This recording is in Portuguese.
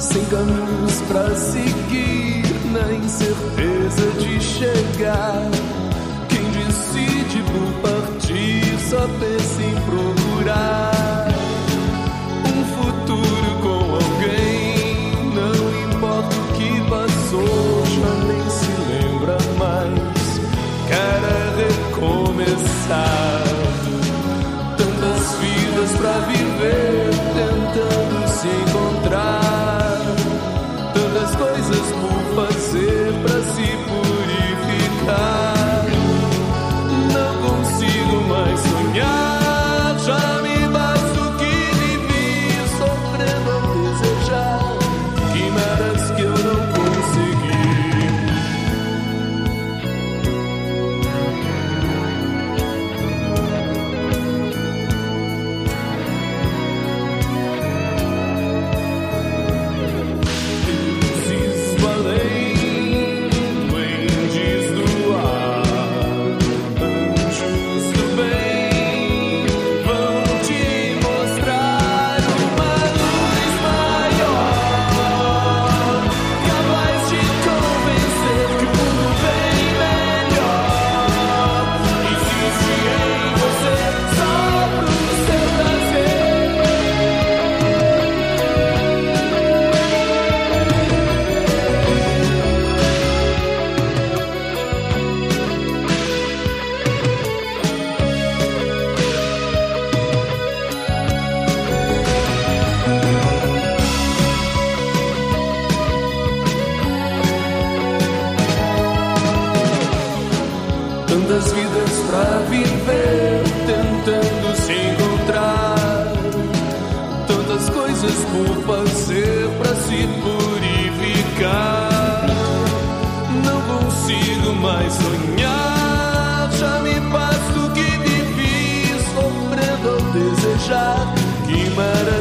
sem caminhos para seguir, na incerteza de chegar. Quem decide por partir só pensa em provar. Tantas vidas pra viver, tentando se encontrar. Tantas coisas por fazer pra se purificar. Não consigo mais sonhar. Já me basta o que vivi, sofrendo ao desejar. Que maravilha